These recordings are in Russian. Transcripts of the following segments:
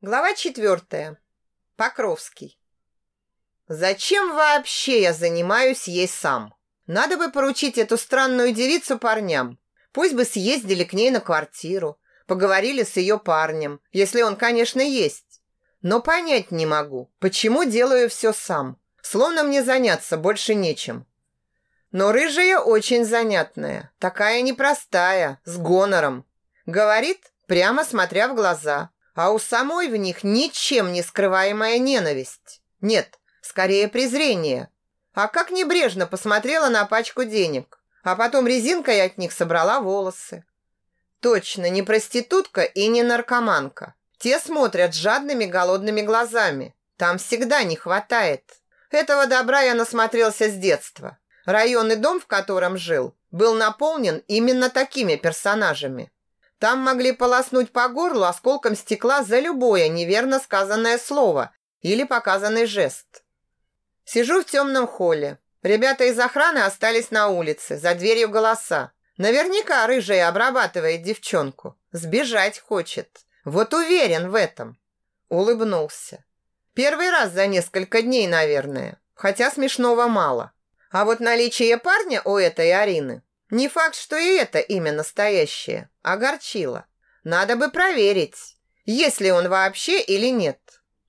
Глава четвертая. Покровский. Зачем вообще я занимаюсь ей сам? Надо бы поручить эту странную девицу парням. Пусть бы съездили к ней на квартиру, поговорили с ее парнем, если он, конечно, есть. Но понять не могу, почему делаю все сам, словно мне заняться больше нечем. Но рыжая очень занятная, такая непростая, с гонором. Говорит, прямо смотря в глаза – а у самой в них ничем не скрываемая ненависть. Нет, скорее презрение. А как небрежно посмотрела на пачку денег, а потом резинкой от них собрала волосы. Точно, не проститутка и не наркоманка. Те смотрят жадными голодными глазами. Там всегда не хватает. Этого добра я насмотрелся с детства. Район и дом, в котором жил, был наполнен именно такими персонажами. Там могли полоснуть по горлу осколком стекла за любое неверно сказанное слово или показанный жест. Сижу в темном холле. Ребята из охраны остались на улице, за дверью голоса. Наверняка рыжая обрабатывает девчонку. Сбежать хочет. Вот уверен в этом. Улыбнулся. Первый раз за несколько дней, наверное. Хотя смешного мало. А вот наличие парня у этой Арины не факт, что и это имя настоящее. Огорчило. Надо бы проверить, есть ли он вообще или нет.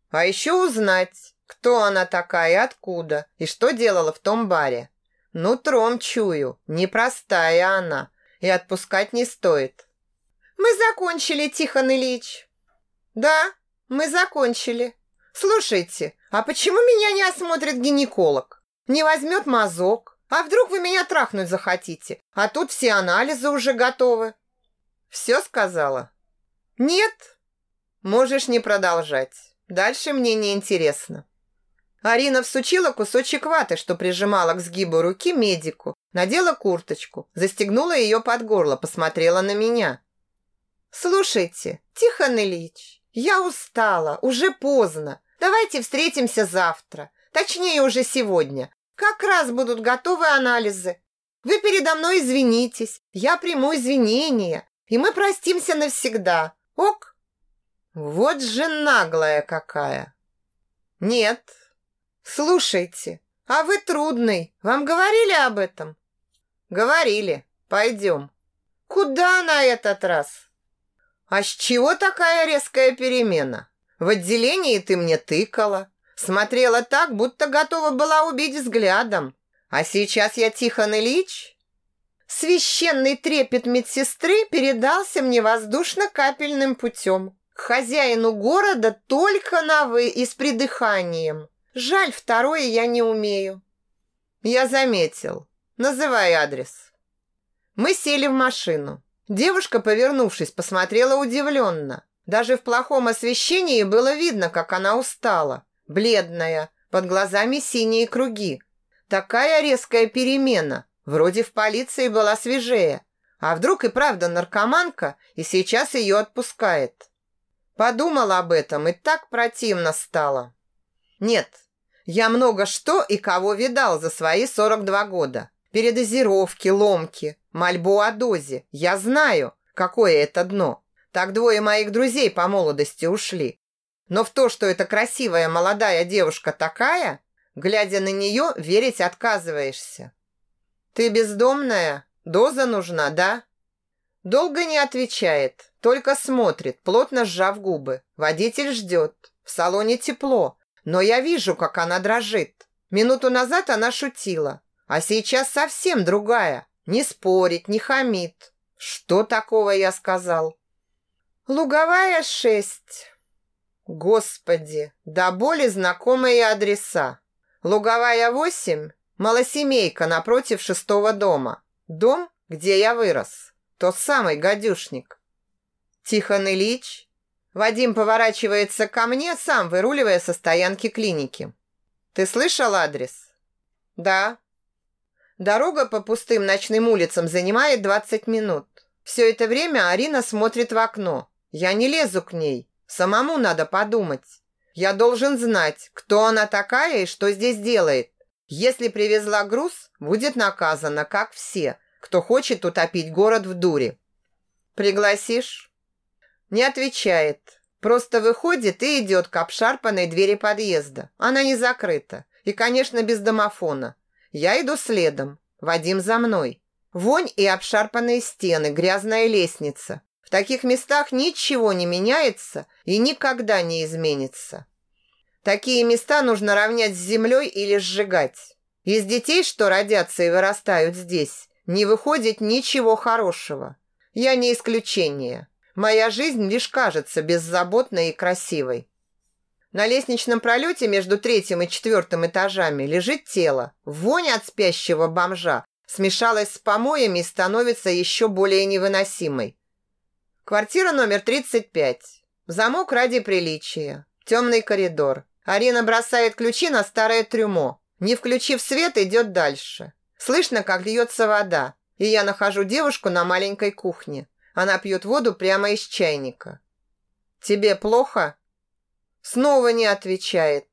А еще узнать, кто она такая, откуда и что делала в том баре. Ну, тром чую, непростая она, и отпускать не стоит. Мы закончили, Тихон Ильич. Да, мы закончили. Слушайте, а почему меня не осмотрит гинеколог? Не возьмет мазок? А вдруг вы меня трахнуть захотите? А тут все анализы уже готовы. Все сказала? Нет? Можешь не продолжать. Дальше мне не интересно. Арина всучила кусочек ваты, что прижимала к сгибу руки медику, надела курточку, застегнула ее под горло, посмотрела на меня. «Слушайте, Тихон Ильич, я устала, уже поздно. Давайте встретимся завтра, точнее уже сегодня. Как раз будут готовы анализы. Вы передо мной извинитесь, я приму извинения, и мы простимся навсегда. Ок? Вот же наглая какая. Нет. Слушайте, а вы трудный. Вам говорили об этом? Говорили. Пойдем. Куда на этот раз? А с чего такая резкая перемена? В отделении ты мне тыкала, Смотрела так, будто готова была убить взглядом. А сейчас я Тихон Ильич? Священный трепет медсестры передался мне воздушно-капельным путем. К хозяину города только на «вы» и с придыханием. Жаль, второе я не умею. Я заметил. Называй адрес. Мы сели в машину. Девушка, повернувшись, посмотрела удивленно. Даже в плохом освещении было видно, как она устала бледная, под глазами синие круги. Такая резкая перемена. Вроде в полиции была свежее. А вдруг и правда наркоманка, и сейчас ее отпускает? Подумала об этом, и так противно стало. Нет, я много что и кого видал за свои 42 года. Передозировки, ломки, мольбу о дозе. Я знаю, какое это дно. Так двое моих друзей по молодости ушли. Но в то, что эта красивая молодая девушка такая, глядя на нее, верить отказываешься. Ты бездомная? Доза нужна, да? Долго не отвечает, только смотрит, плотно сжав губы. Водитель ждет. В салоне тепло, но я вижу, как она дрожит. Минуту назад она шутила, а сейчас совсем другая. Не спорит, не хамит. Что такого я сказал? Луговая шесть. Господи, да боли знакомые адреса. Луговая 8, малосемейка напротив шестого дома. Дом, где я вырос. Тот самый гадюшник. Тихон Ильич. Вадим поворачивается ко мне, сам выруливая со стоянки клиники. Ты слышал адрес? Да. Дорога по пустым ночным улицам занимает 20 минут. Все это время Арина смотрит в окно. Я не лезу к ней. Самому надо подумать. Я должен знать, кто она такая и что здесь делает. Если привезла груз, будет наказана, как все, кто хочет утопить город в дуре. Пригласишь? Не отвечает. Просто выходит и идет к обшарпанной двери подъезда. Она не закрыта. И, конечно, без домофона. Я иду следом. Вадим за мной. Вонь и обшарпанные стены, грязная лестница. Таких местах ничего не меняется и никогда не изменится. Такие места нужно равнять с землей или сжигать. Из детей, что родятся и вырастают здесь, не выходит ничего хорошего. Я не исключение. Моя жизнь лишь кажется беззаботной и красивой. На лестничном пролете между третьим и четвертым этажами лежит тело. Вонь от спящего бомжа смешалась с помоями и становится еще более невыносимой. Квартира номер 35. Замок ради приличия. Темный коридор. Арина бросает ключи на старое трюмо. Не включив свет, идет дальше. Слышно, как льется вода. И я нахожу девушку на маленькой кухне. Она пьет воду прямо из чайника. «Тебе плохо?» Снова не отвечает.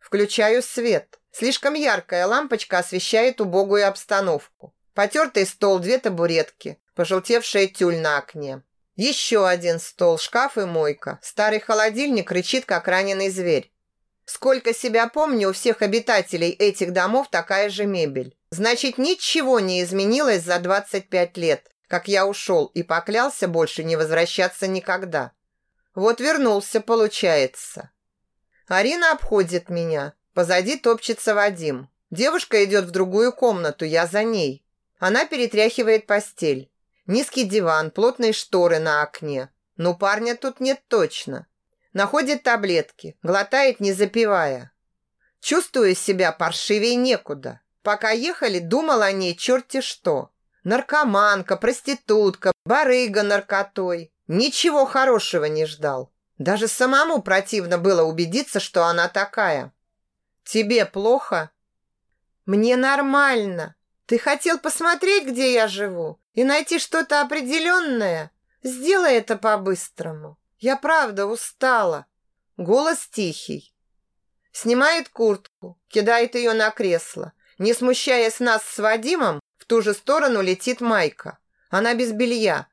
Включаю свет. Слишком яркая лампочка освещает убогую обстановку. Потертый стол, две табуретки, пожелтевшая тюль на окне. Еще один стол, шкаф и мойка. Старый холодильник рычит, как раненый зверь. Сколько себя помню, у всех обитателей этих домов такая же мебель. Значит, ничего не изменилось за 25 лет, как я ушел и поклялся больше не возвращаться никогда. Вот вернулся, получается. Арина обходит меня. Позади топчется Вадим. Девушка идет в другую комнату, я за ней. Она перетряхивает постель. Низкий диван, плотные шторы на окне. Но парня тут нет точно. Находит таблетки, глотает, не запивая. Чувствую себя паршивей некуда. Пока ехали, думал о ней черти что. Наркоманка, проститутка, барыга наркотой. Ничего хорошего не ждал. Даже самому противно было убедиться, что она такая. Тебе плохо? Мне нормально. Ты хотел посмотреть, где я живу, и найти что-то определенное? Сделай это по-быстрому. Я правда устала. Голос тихий. Снимает куртку, кидает ее на кресло. Не смущаясь нас с Вадимом, в ту же сторону летит майка. Она без белья.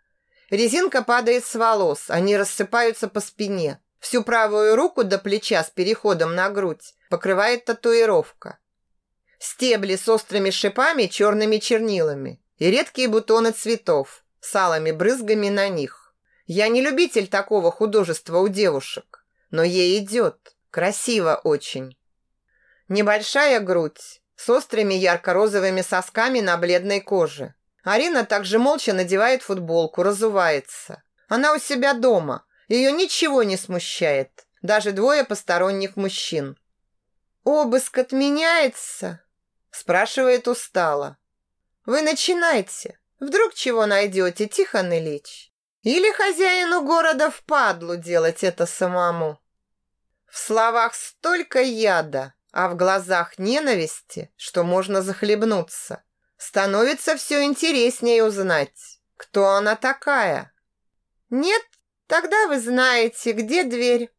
Резинка падает с волос, они рассыпаются по спине. Всю правую руку до плеча с переходом на грудь покрывает татуировка. Стебли с острыми шипами, черными чернилами и редкие бутоны цветов с алыми брызгами на них. Я не любитель такого художества у девушек, но ей идет. Красиво очень. Небольшая грудь с острыми ярко-розовыми сосками на бледной коже. Арина также молча надевает футболку, разувается. Она у себя дома. Ее ничего не смущает. Даже двое посторонних мужчин. «Обыск отменяется?» Спрашивает устало. «Вы начинайте. Вдруг чего найдете, Тихон Ильич?» Или хозяину города впадлу делать это самому? В словах столько яда, а в глазах ненависти, что можно захлебнуться. Становится все интереснее узнать, кто она такая. Нет, тогда вы знаете, где дверь.